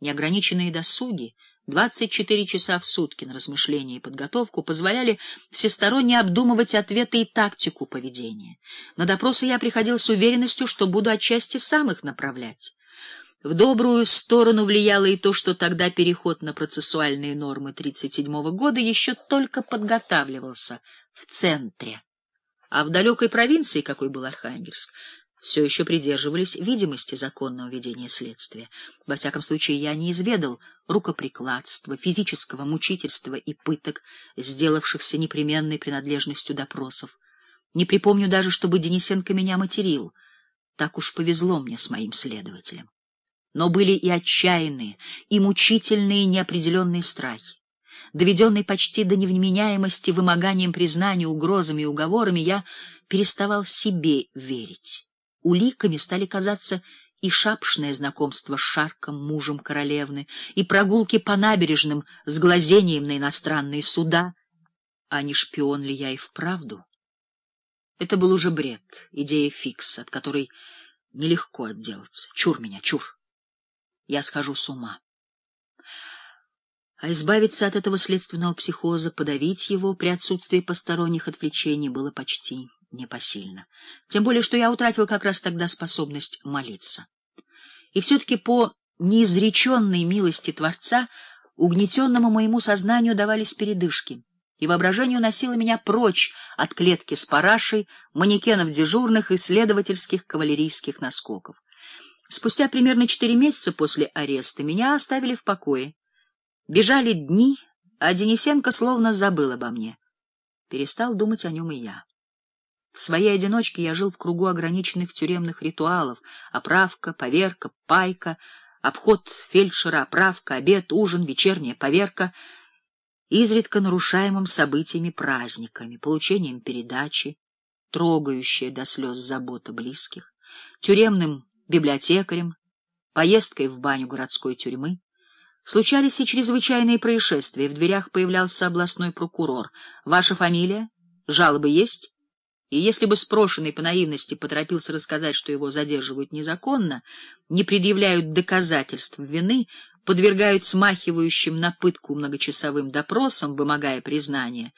Неограниченные досуги, 24 часа в сутки на размышления и подготовку позволяли всесторонне обдумывать ответы и тактику поведения. На допросы я приходил с уверенностью, что буду отчасти сам их направлять. В добрую сторону влияло и то, что тогда переход на процессуальные нормы 37 года еще только подготавливался в центре. А в далекой провинции, какой был Архангельск, все еще придерживались видимости законного ведения следствия. Во всяком случае, я не изведал рукоприкладства, физического мучительства и пыток, сделавшихся непременной принадлежностью допросов. Не припомню даже, чтобы Денисенко меня материл. Так уж повезло мне с моим следователем. Но были и отчаянные, и мучительные неопределенные страхи. Доведенный почти до невменяемости вымоганием признания, угрозами и уговорами, я переставал себе верить уликами стали казаться и шапшное знакомство с Шарком, мужем королевны, и прогулки по набережным с глазением на иностранные суда. А не шпион ли я и вправду? Это был уже бред, идея фикс, от которой нелегко отделаться. Чур меня, чур. Я схожу с ума. А избавиться от этого следственного психоза, подавить его при отсутствии посторонних отвлечений было почти непосильно. Тем более, что я утратил как раз тогда способность молиться. И все-таки по неизреченной милости Творца угнетенному моему сознанию давались передышки, и воображение уносило меня прочь от клетки с парашей, манекенов дежурных и следовательских кавалерийских наскоков. Спустя примерно четыре месяца после ареста меня оставили в покое. Бежали дни, а Денисенко словно забыл обо мне. Перестал думать о нем и я. В своей одиночке я жил в кругу ограниченных тюремных ритуалов: оправка, поверка, пайка, обход фельдшера, оправка, обед, ужин, вечерняя поверка, изредка нарушаемым событиями, праздниками, получением передачи, трогающая до слез забота близких, тюремным библиотекарем, поездкой в баню городской тюрьмы. Случались и чрезвычайные происшествия. В дверях появлялся областной прокурор. Ваша фамилия? Жалобы есть? И если бы спрошенный по наивности поторопился рассказать, что его задерживают незаконно, не предъявляют доказательств вины, подвергают смахивающим на пытку многочасовым допросам, вымогая признания,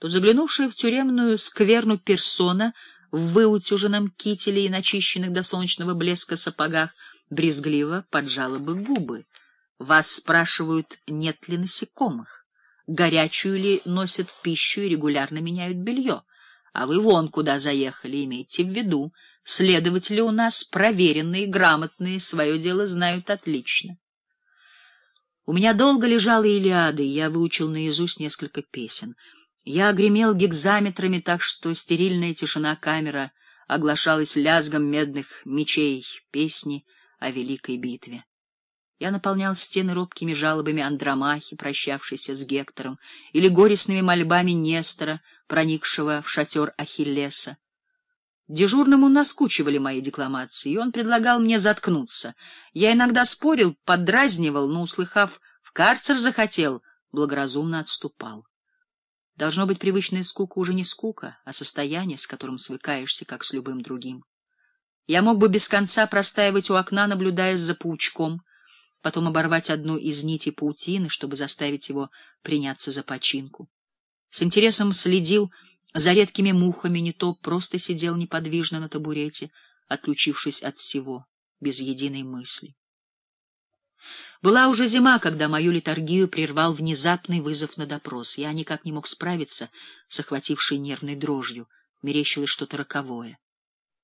то заглянувшая в тюремную скверну персона в выутюженном кителе и начищенных до солнечного блеска сапогах брезгливо поджала бы губы. Вас спрашивают, нет ли насекомых, горячую ли носят пищу и регулярно меняют белье. А вы вон куда заехали, имейте в виду. Следователи у нас проверенные, грамотные, свое дело знают отлично. У меня долго лежала Илиада, и я выучил наизусть несколько песен. Я гремел гекзаметрами так, что стерильная тишина камеры оглашалась лязгом медных мечей песни о великой битве. Я наполнял стены робкими жалобами Андромахи, прощавшейся с Гектором, или горестными мольбами Нестора, проникшего в шатер Ахиллеса. Дежурному наскучивали мои декламации, и он предлагал мне заткнуться. Я иногда спорил, поддразнивал, но, услыхав «в карцер захотел», благоразумно отступал. Должно быть, привычная скука уже не скука, а состояние, с которым свыкаешься, как с любым другим. Я мог бы без конца простаивать у окна, наблюдая за паучком, потом оборвать одну из нитей паутины, чтобы заставить его приняться за починку. С интересом следил за редкими мухами, не то просто сидел неподвижно на табурете, отключившись от всего, без единой мысли. Была уже зима, когда мою литургию прервал внезапный вызов на допрос. Я никак не мог справиться с охватившей нервной дрожью, мерещилось что-то роковое.